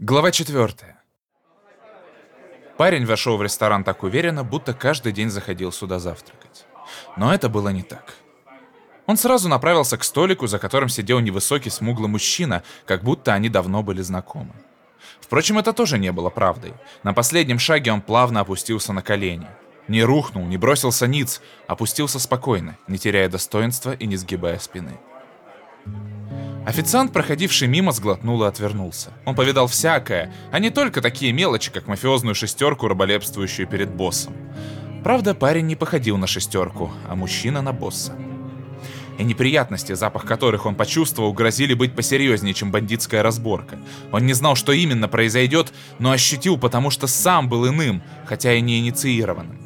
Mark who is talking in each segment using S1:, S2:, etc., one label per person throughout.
S1: Глава 4. Парень вошел в ресторан так уверенно, будто каждый день заходил сюда завтракать. Но это было не так. Он сразу направился к столику, за которым сидел невысокий смуглый мужчина, как будто они давно были знакомы. Впрочем, это тоже не было правдой. На последнем шаге он плавно опустился на колени. Не рухнул, не бросился ниц, опустился спокойно, не теряя достоинства и не сгибая спины. Официант, проходивший мимо, сглотнул и отвернулся. Он повидал всякое, а не только такие мелочи, как мафиозную шестерку, раболепствующую перед боссом. Правда, парень не походил на шестерку, а мужчина на босса. И неприятности, запах которых он почувствовал, грозили быть посерьезнее, чем бандитская разборка. Он не знал, что именно произойдет, но ощутил, потому что сам был иным, хотя и не инициированным.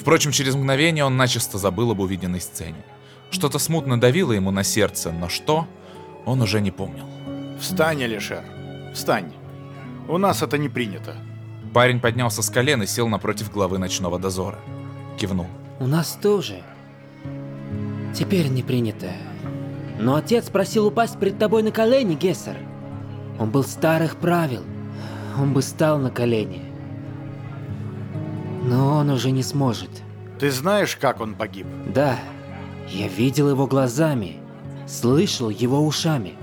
S1: Впрочем, через мгновение он начисто забыл об увиденной сцене. Что-то смутно давило ему на сердце, но что он уже не помнил.
S2: Встань, Алишер, встань. У нас это не принято.
S1: Парень поднялся с колен и сел напротив главы ночного дозора. Кивнул.
S3: У нас тоже. Теперь не принято. Но отец просил упасть перед тобой на колени, Гессер. Он был старых правил. Он бы стал на колени. Но он уже не сможет.
S2: Ты знаешь, как он погиб?
S3: Да, я видел его глазами слышал его ушами,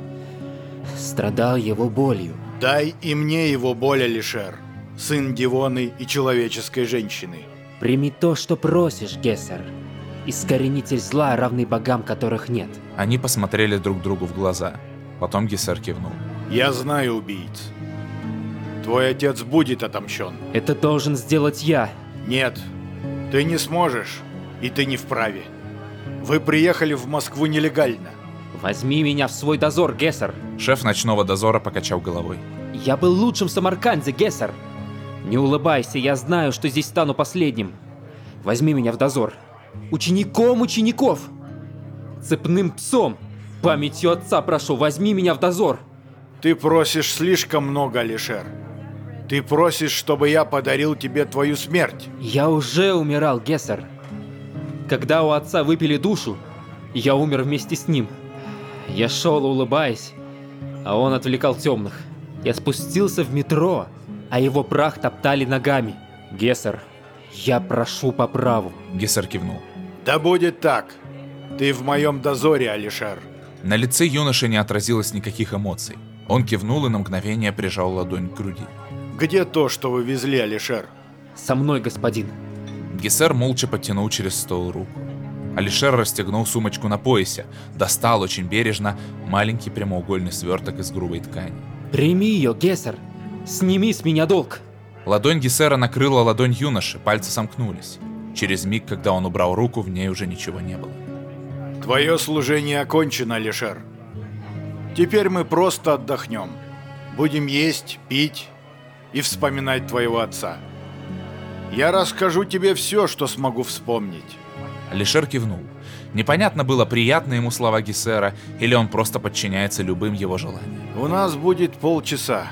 S3: страдал его болью.
S2: Дай и мне его боль, Алишер, сын Дивоны и человеческой женщины.
S3: Прими то, что просишь, Гессер. Искоренитель зла, равный богам, которых нет.
S1: Они посмотрели друг другу в глаза. Потом Гессер кивнул.
S2: Я знаю убийц. Твой отец будет отомщен.
S3: Это должен сделать я.
S2: Нет, ты не сможешь, и ты не вправе. Вы приехали в Москву нелегально.
S3: Возьми меня в свой дозор, Гессер.
S1: Шеф ночного дозора покачал головой.
S3: Я был лучшим в Самарканде, Гессер. Не улыбайся, я знаю, что здесь стану последним. Возьми меня в дозор. Учеником учеников. Цепным псом. Памятью отца прошу, возьми меня в дозор.
S2: Ты просишь слишком много, Алишер. Ты просишь, чтобы я подарил тебе твою смерть.
S3: Я уже умирал, Гессер. Когда у отца выпили душу, я умер вместе с ним. Я шел, улыбаясь, а он отвлекал темных. Я спустился в метро, а его прах топтали ногами. Гессер, я прошу по праву.
S1: Гессер кивнул.
S2: Да будет так. Ты в моем дозоре, Алишер.
S1: На лице юноши не отразилось никаких эмоций. Он кивнул и на мгновение прижал ладонь к груди.
S2: Где то, что вы везли, Алишер?
S3: Со мной, господин.
S1: Гессер молча подтянул через стол руку. Алишер расстегнул сумочку на поясе, достал очень бережно маленький прямоугольный сверток из грубой ткани.
S3: «Прими ее, Гессер! Сними с меня долг!»
S1: Ладонь Гессера накрыла ладонь юноши, пальцы сомкнулись. Через миг, когда он убрал руку, в ней уже ничего не было.
S2: Твое служение окончено, Алишер. Теперь мы просто отдохнем. Будем есть, пить и вспоминать твоего отца. Я расскажу тебе все, что смогу вспомнить.
S1: Алишер кивнул. Непонятно было, приятны ему слова Гессера, или он просто подчиняется любым его желаниям.
S2: У нас будет полчаса.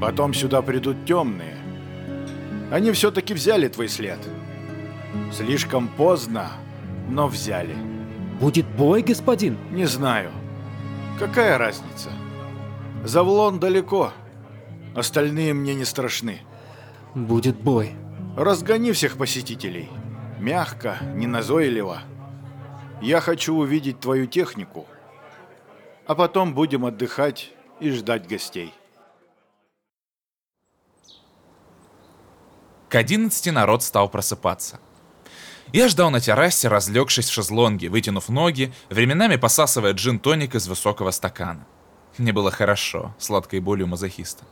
S2: Потом сюда придут темные. Они все-таки взяли твой след. Слишком поздно, но взяли.
S3: Будет бой, господин?
S2: Не знаю. Какая разница? Завлон далеко. Остальные мне не страшны.
S3: Будет бой.
S2: Разгони всех посетителей мягко, неназойливо. Я хочу увидеть твою технику, а потом будем отдыхать и ждать гостей.
S1: К 11 народ стал просыпаться. Я ждал на террасе, разлегшись в шезлонге, вытянув ноги, временами посасывая джин-тоник из высокого стакана. Мне было хорошо, сладкой болью мазохиста.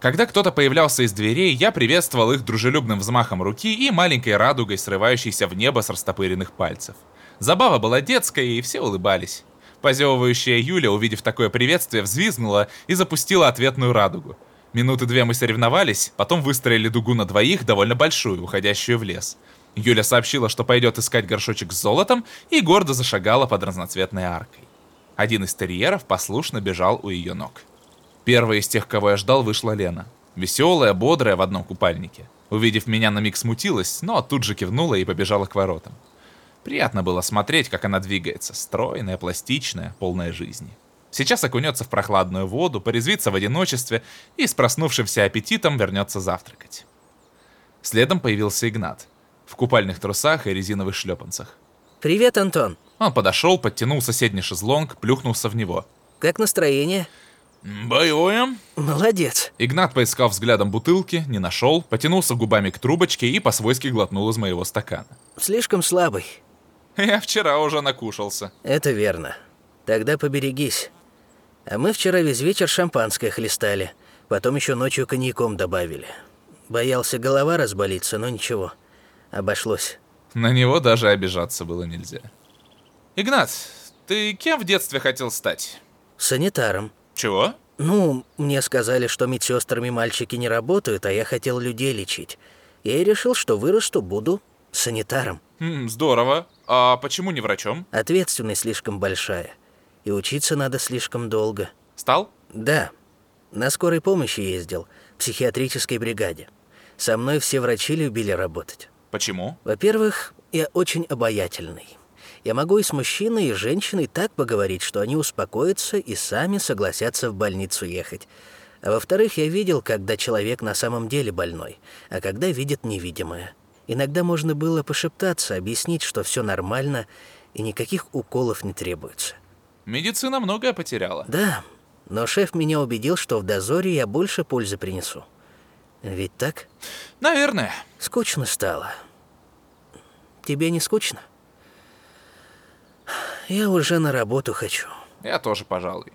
S1: Когда кто-то появлялся из дверей, я приветствовал их дружелюбным взмахом руки и маленькой радугой, срывающейся в небо с растопыренных пальцев. Забава была детская, и все улыбались. Позевывающая Юля, увидев такое приветствие, взвизгнула и запустила ответную радугу. Минуты две мы соревновались, потом выстроили дугу на двоих, довольно большую, уходящую в лес. Юля сообщила, что пойдет искать горшочек с золотом, и гордо зашагала под разноцветной аркой. Один из терьеров послушно бежал у ее ног. Первой из тех, кого я ждал, вышла Лена. Веселая, бодрая в одном купальнике. Увидев меня, на миг смутилась, но тут же кивнула и побежала к воротам. Приятно было смотреть, как она двигается, стройная, пластичная, полная жизни. Сейчас окунется в прохладную воду, порезвится в одиночестве и с проснувшимся аппетитом вернется завтракать. Следом появился Игнат. В купальных трусах и резиновых шлепанцах.
S4: Привет, Антон.
S1: Он подошел, подтянул соседний шезлонг, плюхнулся в него.
S4: Как настроение?
S1: «Боевое?»
S4: Молодец.
S1: Игнат поискал взглядом бутылки, не нашел, потянулся губами к трубочке и по-свойски глотнул из моего стакана.
S4: Слишком слабый.
S1: Я вчера уже накушался.
S4: Это верно. Тогда поберегись. А мы вчера весь вечер шампанское хлестали. Потом еще ночью коньяком добавили. Боялся голова разболиться, но ничего. Обошлось.
S1: На него даже обижаться было нельзя. Игнат, ты кем в детстве хотел стать?
S4: Санитаром.
S1: Чего?
S4: Ну, мне сказали, что медсестрами мальчики не работают, а я хотел людей лечить. Я и решил, что вырасту, буду санитаром.
S1: Хм, здорово. А почему не врачом?
S4: Ответственность слишком большая. И учиться надо слишком долго.
S1: Стал?
S4: Да. На скорой помощи ездил, в психиатрической бригаде. Со мной все врачи любили работать.
S1: Почему?
S4: Во-первых, я очень обаятельный. Я могу и с мужчиной, и с женщиной так поговорить, что они успокоятся и сами согласятся в больницу ехать. А во-вторых, я видел, когда человек на самом деле больной, а когда видит невидимое. Иногда можно было пошептаться, объяснить, что все нормально и никаких уколов не требуется.
S1: Медицина многое потеряла.
S4: Да, но шеф меня убедил, что в дозоре я больше пользы принесу. Ведь так?
S1: Наверное.
S4: Скучно стало. Тебе не скучно? Я уже на работу хочу.
S1: Я тоже, пожалуй.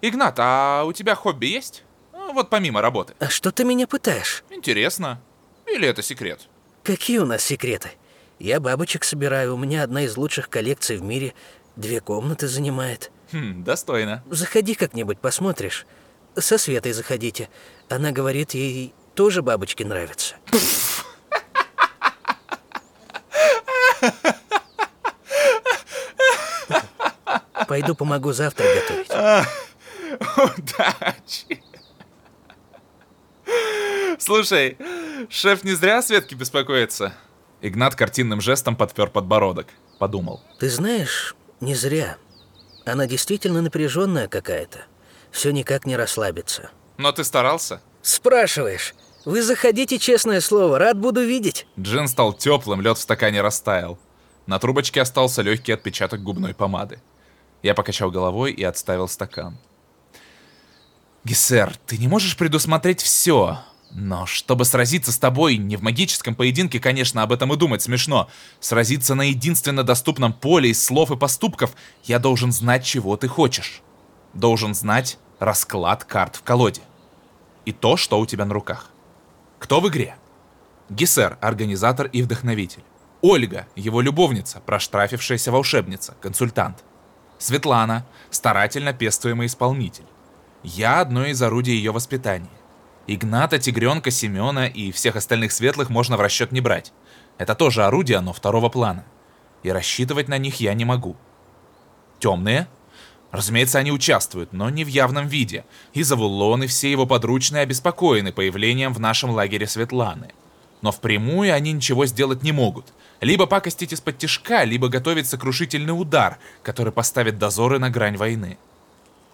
S1: Игнат, а у тебя хобби есть? Ну, вот помимо работы.
S4: А что ты меня пытаешь?
S1: Интересно. Или это секрет?
S4: Какие у нас секреты? Я бабочек собираю, у меня одна из лучших коллекций в мире. Две комнаты занимает.
S1: Хм, достойно.
S4: Заходи как-нибудь, посмотришь. Со Светой заходите. Она говорит, ей тоже бабочки нравятся. Пойду помогу завтра готовить.
S1: Удачи. Слушай, шеф не зря о Светке беспокоится. Игнат картинным жестом подпер подбородок. Подумал.
S4: Ты знаешь, не зря. Она действительно напряженная какая-то. Все никак не расслабится.
S1: Но ты старался?
S4: Спрашиваешь. Вы заходите, честное слово, рад буду видеть.
S1: Джин стал теплым, лед в стакане растаял. На трубочке остался легкий отпечаток губной помады. Я покачал головой и отставил стакан. Гессер, ты не можешь предусмотреть все. Но чтобы сразиться с тобой, не в магическом поединке, конечно, об этом и думать смешно. Сразиться на единственно доступном поле из слов и поступков, я должен знать, чего ты хочешь. Должен знать расклад карт в колоде. И то, что у тебя на руках. Кто в игре? Гессер, организатор и вдохновитель. Ольга, его любовница, проштрафившаяся волшебница, консультант. Светлана, старательно пестуемый исполнитель. Я одно из орудий ее воспитания. Игната, Тигренка, Семена и всех остальных светлых можно в расчет не брать. Это тоже орудия, но второго плана. И рассчитывать на них я не могу. Темные? Разумеется, они участвуют, но не в явном виде. И Завулон, и все его подручные обеспокоены появлением в нашем лагере Светланы. Но впрямую они ничего сделать не могут. Либо пакостить из-под тишка, либо готовить сокрушительный удар, который поставит дозоры на грань войны.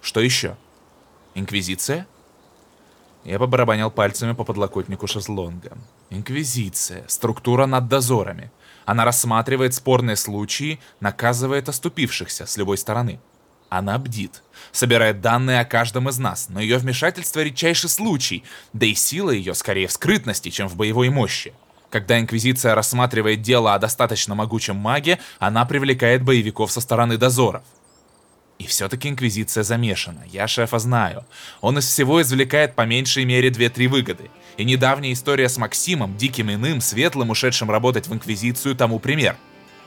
S1: Что еще? Инквизиция? Я побарабанил пальцами по подлокотнику шезлонга. Инквизиция. Структура над дозорами. Она рассматривает спорные случаи, наказывает оступившихся с любой стороны. Она бдит, собирает данные о каждом из нас, но ее вмешательство редчайший случай, да и сила ее скорее в скрытности, чем в боевой мощи. Когда Инквизиция рассматривает дело о достаточно могучем маге, она привлекает боевиков со стороны дозоров. И все-таки Инквизиция замешана, я шефа знаю. Он из всего извлекает по меньшей мере две-три выгоды. И недавняя история с Максимом, диким иным, светлым, ушедшим работать в Инквизицию, тому пример.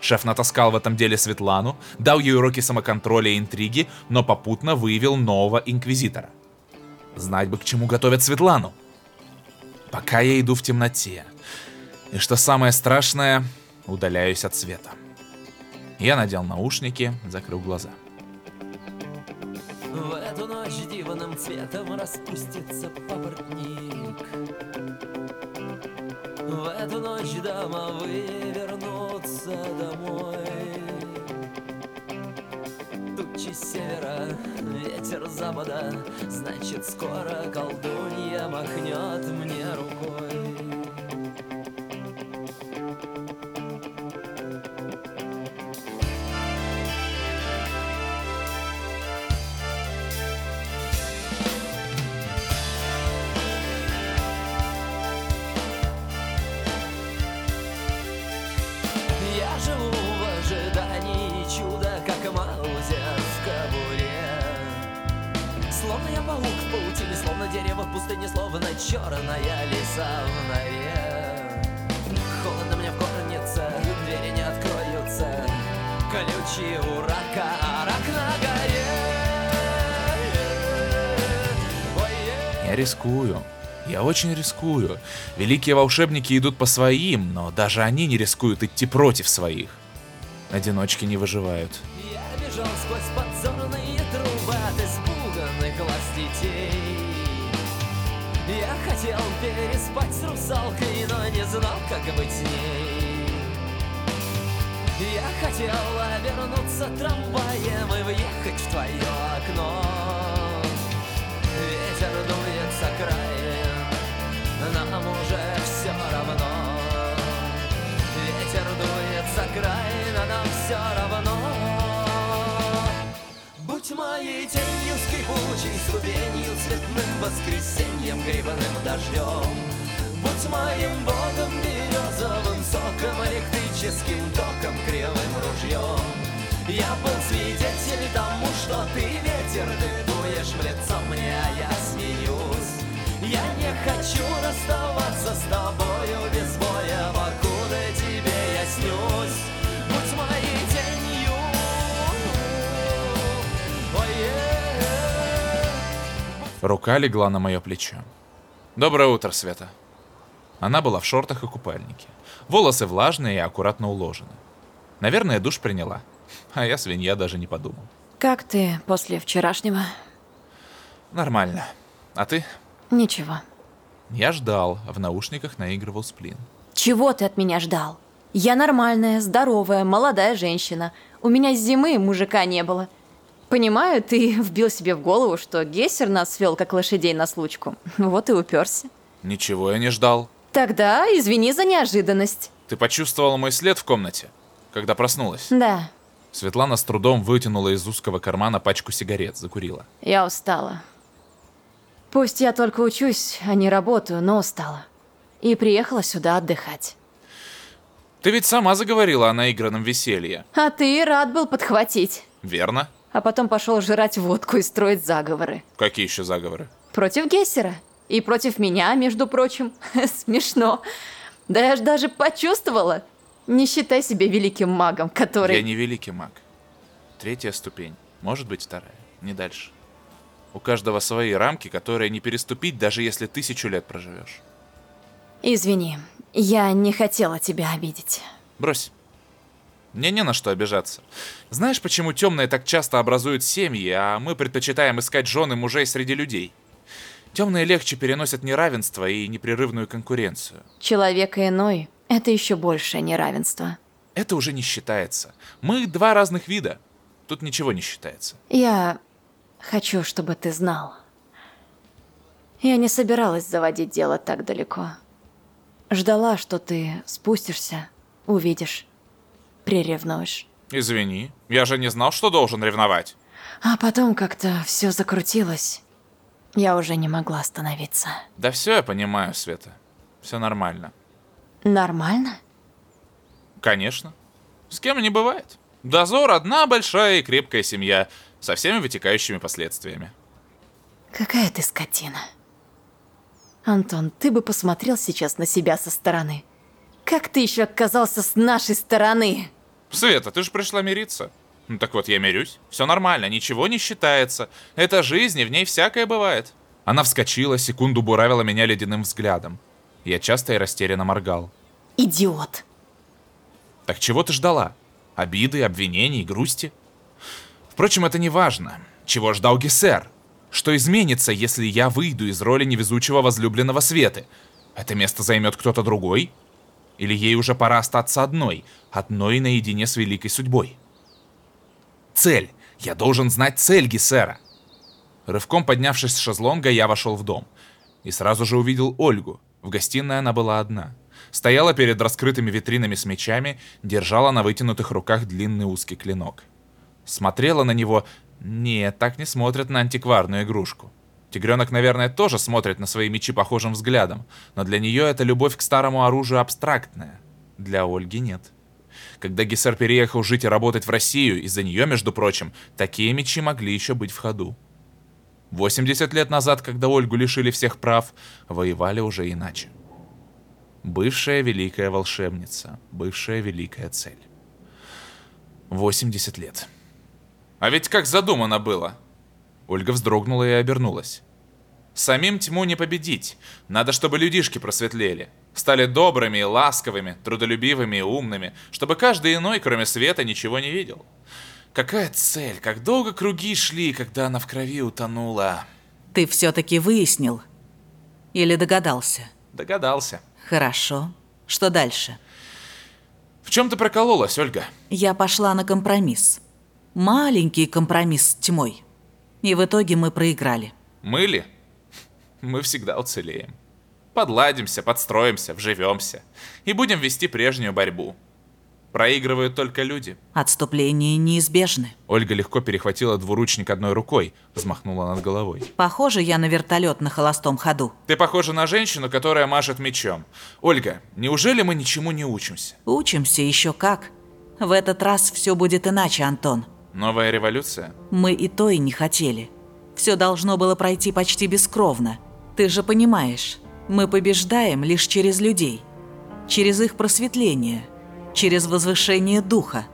S1: Шеф натаскал в этом деле Светлану, дал ей уроки самоконтроля и интриги, но попутно выявил нового Инквизитора. Знать бы, к чему готовят Светлану. Пока я иду в темноте. И что самое страшное, удаляюсь от света. Я надел наушники, закрыл глаза.
S5: В эту ночь дивным цветом распустится папоротник В эту ночь домовые вернутся домой Тучи севера, ветер запада Значит, скоро колдунья махнет мне рукой Я живу в ожидании чуда, как маузер в кобуре. Словно я паук в паутине, словно дерево в пустыне, словно черная лиса в норе. Холодно мне в горнице, двери не откроются. Колючие у рака, а рак на горе.
S1: Я рискую. Я очень рискую. Великие волшебники идут по своим, но даже они не рискуют идти против своих. Одиночки не выживают.
S5: Я бежал сквозь подзорные трубы от испуганных глаз детей Я хотел переспать с русалкой, но не знал, как быть с ней Я хотел обернуться трамваем и въехать в твое окно нам уже все равно. Ветер дует с окраин, а нам все равно. Будь моей тенью скрипучей, ступенью цветным воскресеньем, грибным дождем Будь моим богом березовым соком, электрическим током, кривым ружьем Я был свидетель тому, что ты ветер, ты дуешь в лицо мне, а я смеюсь Я не хочу расставаться с тобою без боя, покуда тебе я снюсь Будь моей тенью, ой
S1: Рука легла на мое плечо. Доброе утро, Света. Она была в шортах и купальнике. Волосы влажные и аккуратно уложены. Наверное, душ приняла. А я, свинья, даже не подумал.
S6: Как ты после вчерашнего?
S1: Нормально. А ты?
S6: Ничего.
S1: Я ждал, а в наушниках наигрывал сплин.
S6: Чего ты от меня ждал? Я нормальная, здоровая, молодая женщина. У меня с зимы мужика не было. Понимаю, ты вбил себе в голову, что Гессер нас свел как лошадей на случку. Вот и уперся.
S1: Ничего я не ждал.
S6: Тогда извини за неожиданность.
S1: Ты почувствовала мой след в комнате, когда проснулась?
S6: Да,
S1: Светлана с трудом вытянула из узкого кармана пачку сигарет, закурила.
S6: я устала. Пусть я только учусь, а не работаю, но устала. И приехала сюда отдыхать.
S1: Ты ведь сама заговорила о наигранном веселье,
S6: А ты рад был подхватить.
S1: верно?
S6: А потом пошел жрать водку и строить заговоры.
S1: Какие еще заговоры?
S6: Против Гессера. И против меня, между прочим. Смешно. Да я ж даже почувствовала. Не считай себя великим магом, который...
S1: Я не великий маг. Третья ступень, может быть вторая, не дальше. У каждого свои рамки, которые не переступить, даже если тысячу лет проживешь.
S6: Извини, я не хотела тебя обидеть.
S1: Брось. Мне не на что обижаться. Знаешь, почему темные так часто образуют семьи, а мы предпочитаем искать жены мужей среди людей? Темные легче переносят неравенство и непрерывную конкуренцию.
S6: Человек иной — это еще большее неравенство.
S1: Это уже не считается. Мы два разных вида. Тут ничего не считается.
S6: Я хочу, чтобы ты знал. Я не собиралась заводить дело так далеко. Ждала, что ты спустишься, увидишь, приревнуешь.
S1: Извини, я же не знал, что должен ревновать.
S6: А потом как-то все закрутилось. Я уже не могла остановиться.
S1: Да все я понимаю, Света. Все нормально.
S6: Нормально?
S1: Конечно. С кем не бывает. Дозор одна большая и крепкая семья, со всеми вытекающими последствиями.
S6: Какая ты скотина. Антон, ты бы посмотрел сейчас на себя со стороны. Как ты еще оказался с нашей стороны?
S1: Света, ты же пришла мириться. Ну так вот, я мирюсь. Все нормально, ничего не считается. Это жизнь, и в ней всякое бывает. Она вскочила, секунду буравила меня ледяным взглядом. Я часто и растерянно моргал.
S6: Идиот.
S1: Так чего ты ждала? Обиды, обвинений, грусти? Впрочем, это не важно. Чего ждал Гессер? Что изменится, если я выйду из роли невезучего возлюбленного Светы? Это место займет кто-то другой? Или ей уже пора остаться одной, одной наедине с великой судьбой? Цель Я должен знать цель Гессера. Рывком поднявшись с шезлонга, я вошел в дом. И сразу же увидел Ольгу. В гостиной она была одна. Стояла перед раскрытыми витринами с мечами, держала на вытянутых руках длинный узкий клинок. Смотрела на него... Нет, так не смотрят на антикварную игрушку. Тигренок, наверное, тоже смотрит на свои мечи похожим взглядом, но для нее эта любовь к старому оружию абстрактная. Для Ольги нет. Когда Гессер переехал жить и работать в Россию, из-за нее, между прочим, такие мечи могли еще быть в ходу. 80 лет назад, когда Ольгу лишили всех прав, воевали уже иначе. Бывшая великая волшебница, бывшая великая цель. 80 лет. А ведь как задумано было. Ольга вздрогнула и обернулась. Самим тьму не победить. Надо, чтобы людишки просветлели. Стали добрыми и ласковыми, трудолюбивыми и умными, чтобы каждый иной, кроме света, ничего не видел. Какая цель? Как долго круги шли, когда она в крови утонула?
S7: Ты все-таки выяснил? Или догадался?
S1: Догадался.
S7: Хорошо. Что дальше?
S1: В чем ты прокололась, Ольга?
S7: Я пошла на компромисс. Маленький компромисс с тьмой. И в итоге мы проиграли.
S1: Мы ли? Мы всегда уцелеем. Подладимся, подстроимся, вживемся. И будем вести прежнюю борьбу. Проигрывают только люди.
S7: Отступления неизбежны.
S1: Ольга легко перехватила двуручник одной рукой, взмахнула над головой.
S7: Похоже я на вертолет на холостом ходу.
S1: Ты похожа на женщину, которая машет мечом. Ольга, неужели мы ничему не учимся?
S7: Учимся еще как. В этот раз все будет иначе, Антон.
S1: Новая революция?
S7: Мы и то и не хотели. Все должно было пройти почти бескровно. Ты же понимаешь, мы побеждаем лишь через людей. Через их просветление. Через возвышение духа.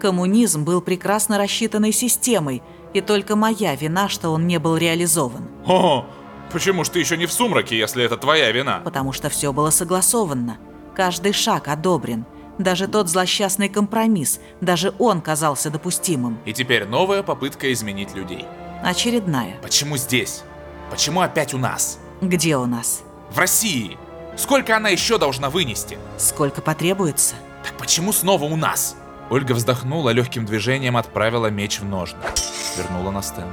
S7: Коммунизм был прекрасно рассчитанной системой, и только моя вина, что он не был реализован.
S1: О, почему ж ты еще не в сумраке, если это твоя вина?
S7: Потому что все было согласовано. Каждый шаг одобрен. Даже тот злосчастный компромисс, даже он казался допустимым.
S1: И теперь новая попытка изменить людей.
S7: Очередная.
S1: Почему здесь? Почему опять у нас?
S7: Где у нас?
S1: В России! Сколько она еще должна вынести?
S7: Сколько потребуется?
S1: Так почему снова у нас? Ольга вздохнула, легким движением отправила меч в ножны. Вернула на стенд.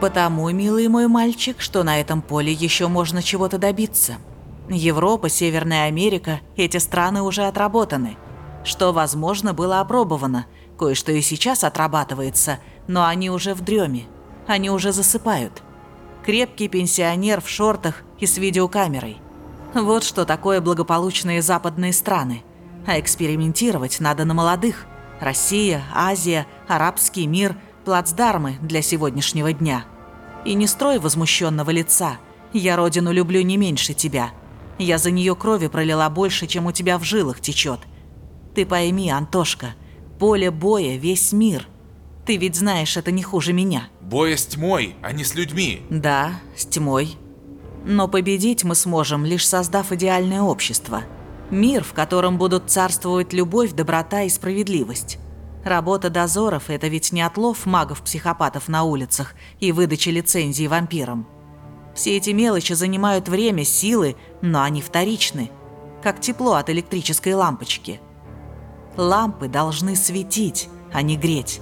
S7: Потому, милый мой мальчик, что на этом поле еще можно чего-то добиться. Европа, Северная Америка, эти страны уже отработаны. Что, возможно, было опробовано. Кое-что и сейчас отрабатывается, но они уже в дреме. Они уже засыпают. Крепкий пенсионер в шортах и с видеокамерой. Вот что такое благополучные западные страны. А экспериментировать надо на молодых. Россия, Азия, арабский мир, плацдармы для сегодняшнего дня. И не строй возмущенного лица. Я родину люблю не меньше тебя. Я за нее крови пролила больше, чем у тебя в жилах течет. Ты пойми, Антошка, поле боя весь мир. Ты ведь знаешь, это не хуже меня.
S1: Боя с тьмой, а не с людьми.
S7: Да, с тьмой. Но победить мы сможем, лишь создав идеальное общество. Мир, в котором будут царствовать любовь, доброта и справедливость. Работа дозоров – это ведь не отлов магов-психопатов на улицах и выдача лицензий вампирам. Все эти мелочи занимают время, силы, но они вторичны, как тепло от электрической лампочки. Лампы должны светить, а не греть.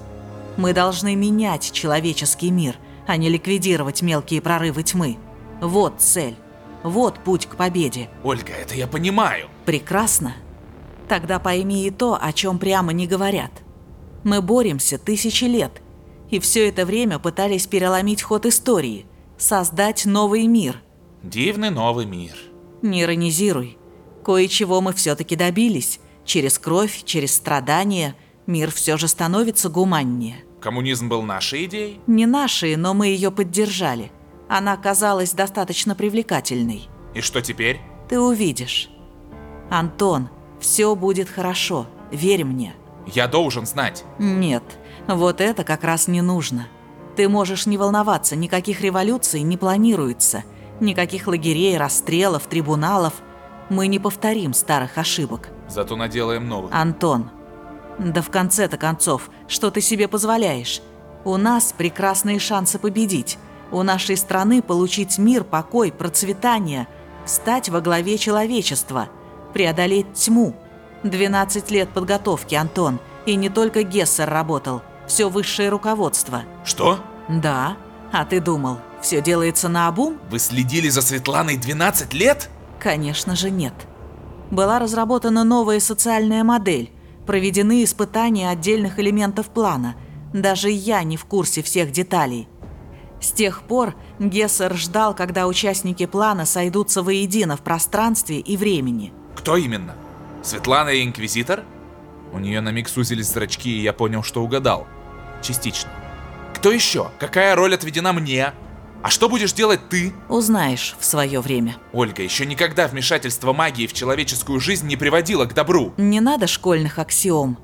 S7: Мы должны менять человеческий мир, а не ликвидировать мелкие прорывы тьмы. Вот цель. Вот путь к победе.
S1: Ольга, это я понимаю.
S7: Прекрасно. Тогда пойми и то, о чем прямо не говорят. Мы боремся тысячи лет, и все это время пытались переломить ход истории, создать новый мир.
S1: Дивный новый мир.
S7: Не иронизируй. Кое-чего мы все-таки добились. Через кровь, через страдания мир все же становится гуманнее.
S1: Коммунизм был нашей идеей?
S7: Не нашей, но мы ее поддержали. Она казалась достаточно привлекательной.
S1: И что теперь?
S7: Ты увидишь. Антон, все будет хорошо. Верь мне.
S1: Я должен знать.
S7: Нет, вот это как раз не нужно. Ты можешь не волноваться, никаких революций не планируется. Никаких лагерей, расстрелов, трибуналов. Мы не повторим старых ошибок.
S1: Зато наделаем новых.
S7: Антон, да в конце-то концов, что ты себе позволяешь? У нас прекрасные шансы победить. У нашей страны получить мир, покой, процветание. Стать во главе человечества. Преодолеть тьму. 12 лет подготовки, Антон. И не только Гессер работал. Все высшее руководство.
S1: Что?
S7: Да. А ты думал, все делается на обум?
S1: Вы следили за Светланой 12 лет?
S7: Конечно же нет. Была разработана новая социальная модель, проведены испытания отдельных элементов плана. Даже я не в курсе всех деталей. С тех пор Гессер ждал, когда участники плана сойдутся воедино в пространстве и времени.
S1: Кто именно? Светлана и Инквизитор? У нее на миг сузились зрачки, и я понял, что угадал. Частично. Кто еще? Какая роль отведена мне? А что будешь делать ты?
S7: Узнаешь в свое время.
S1: Ольга, еще никогда вмешательство магии в человеческую жизнь не приводило к добру.
S7: Не надо школьных аксиом.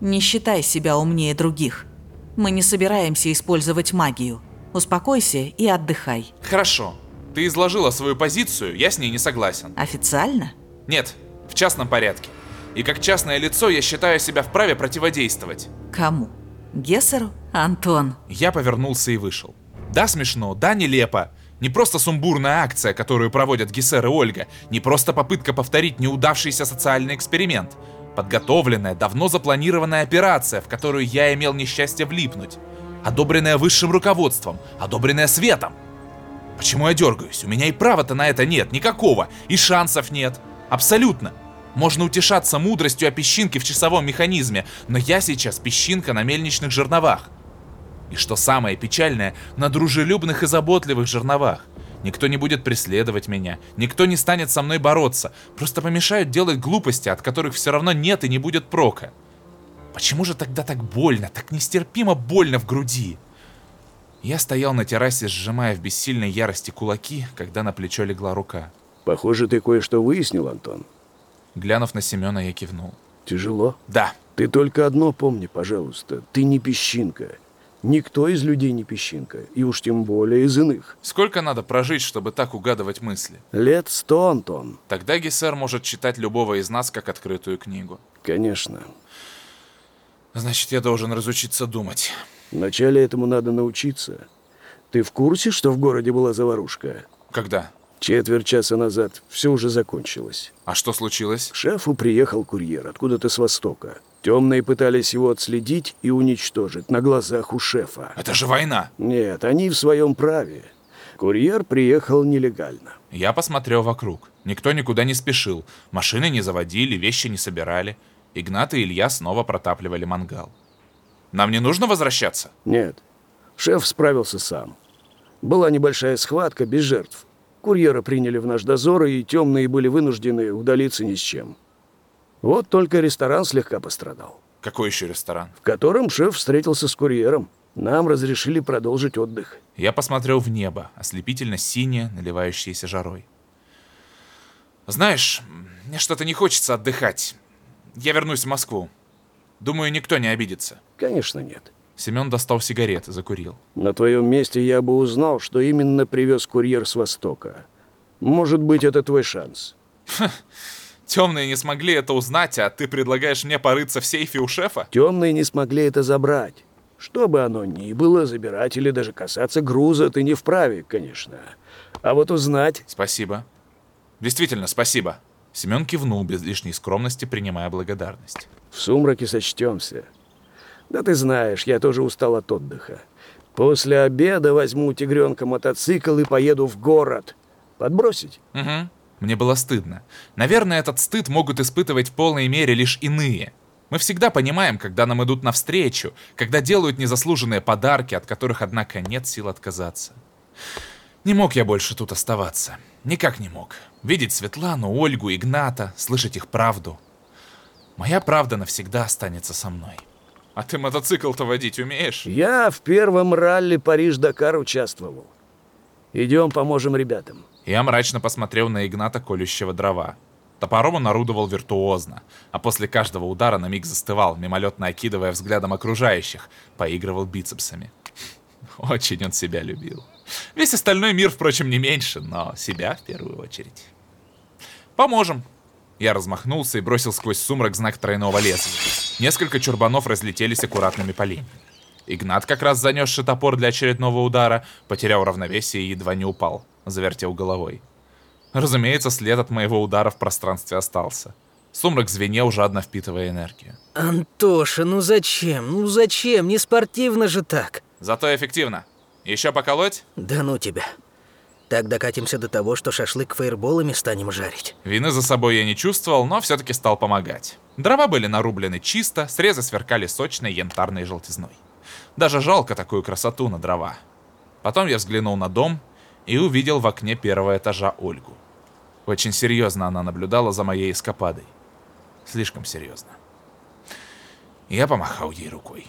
S7: Не считай себя умнее других. Мы не собираемся использовать магию. Успокойся и отдыхай.
S1: Хорошо. Ты изложила свою позицию, я с ней не согласен.
S7: Официально?
S1: Нет, в частном порядке. И как частное лицо я считаю себя вправе противодействовать.
S7: Кому? Гессеру? Антон.
S1: Я повернулся и вышел. Да, смешно, да, нелепо. Не просто сумбурная акция, которую проводят Гессер и Ольга, не просто попытка повторить неудавшийся социальный эксперимент. Подготовленная, давно запланированная операция, в которую я имел несчастье влипнуть. Одобренная высшим руководством, одобренная светом. Почему я дергаюсь? У меня и права-то на это нет, никакого, и шансов нет. Абсолютно. Можно утешаться мудростью о песчинке в часовом механизме, но я сейчас песчинка на мельничных жерновах. И что самое печальное, на дружелюбных и заботливых жерновах. Никто не будет преследовать меня, никто не станет со мной бороться, просто помешают делать глупости, от которых все равно нет и не будет прока. Почему же тогда так больно, так нестерпимо больно в груди? Я стоял на террасе, сжимая в бессильной ярости кулаки, когда на плечо легла рука.
S8: Похоже, ты кое-что выяснил, Антон.
S1: Глянув на Семена, я кивнул.
S8: Тяжело?
S1: Да,
S8: Ты только одно помни, пожалуйста. Ты не песчинка. Никто из людей не песчинка. И уж тем более из иных.
S1: сколько надо прожить, чтобы так угадывать мысли?
S8: Лет сто, Антон.
S1: Тогда Гессер может читать любого из нас как открытую книгу.
S8: Конечно.
S1: Значит, я должен разучиться думать.
S8: Вначале этому надо научиться. Ты в курсе, что в городе была заварушка?
S1: Когда?
S8: Четверть часа назад все уже закончилось.
S1: А что случилось?
S8: К шефу приехал курьер откуда-то с востока. Темные пытались его отследить и уничтожить на глазах у шефа.
S1: Это же война.
S8: Нет, они в своем праве. Курьер приехал нелегально.
S1: Я посмотрел вокруг. Никто никуда не спешил. Машины не заводили, вещи не собирали. Игнат и Илья снова протапливали мангал. Нам не нужно возвращаться?
S8: Нет, шеф справился сам. Была небольшая схватка без жертв. Курьера приняли в наш дозор, и темные были вынуждены удалиться ни с чем. Вот только ресторан слегка пострадал,
S1: Какой еще ресторан?
S8: в котором шеф встретился с курьером. Нам разрешили продолжить отдых.
S1: Я посмотрел в небо, ослепительно синее, наливающееся жарой. Знаешь, мне что-то не хочется отдыхать. Я вернусь в Москву. Думаю, никто не обидится.
S8: Конечно, нет.
S1: Семен достал сигареты, закурил.
S8: На твоем месте я бы узнал, что именно привез курьер с Востока. Может быть, это твой шанс.
S1: Темные не смогли это узнать, а ты предлагаешь мне порыться в сейфе у шефа?
S8: Темные не смогли это забрать. Что бы оно ни было, забирать или даже касаться груза ты не вправе, конечно. А вот узнать...
S1: Спасибо. Действительно, спасибо. Семен кивнул без лишней скромности, принимая благодарность.
S8: В сумраке сочтемся. Да ты знаешь, я тоже устал от отдыха. После обеда возьму у тигренка мотоцикл и поеду в город. Подбросить?
S1: Угу. Мне было стыдно. Наверное, этот стыд могут испытывать в полной мере лишь иные. Мы всегда понимаем, когда нам идут навстречу, когда делают незаслуженные подарки, от которых, однако, нет сил отказаться. Не мог я больше тут оставаться. Никак не мог. Видеть Светлану, Ольгу, Игната, слышать их правду. Моя правда навсегда останется со мной. А ты мотоцикл-то водить умеешь?
S8: Я в первом ралли Париж-Дакар участвовал. Идем, поможем ребятам.
S1: Я мрачно посмотрел на Игната, колющего дрова. Топором он орудовал виртуозно, а после каждого удара на миг застывал, мимолетно окидывая взглядом окружающих, поигрывал бицепсами. Очень он себя любил. Весь остальной мир, впрочем, не меньше, но себя в первую очередь. «Поможем!» Я размахнулся и бросил сквозь сумрак знак тройного лезвия. Несколько чурбанов разлетелись аккуратными поленьями. Игнат, как раз занесший топор для очередного удара, потерял равновесие и едва не упал, завертел головой. Разумеется, след от моего удара в пространстве остался. Сумрак звенел, жадно впитывая энергию.
S4: Антоша, ну зачем? Ну зачем? Не спортивно же так.
S1: Зато эффективно. Еще поколоть?
S4: Да ну тебя. Так докатимся до того, что шашлык фаерболами станем жарить.
S1: Вины за собой я не чувствовал, но все-таки стал помогать. Дрова были нарублены чисто, срезы сверкали сочной янтарной желтизной. Даже жалко такую красоту на дрова. Потом я взглянул на дом и увидел в окне первого этажа Ольгу. Очень серьезно она наблюдала за моей эскападой. Слишком серьезно. Я помахал ей рукой.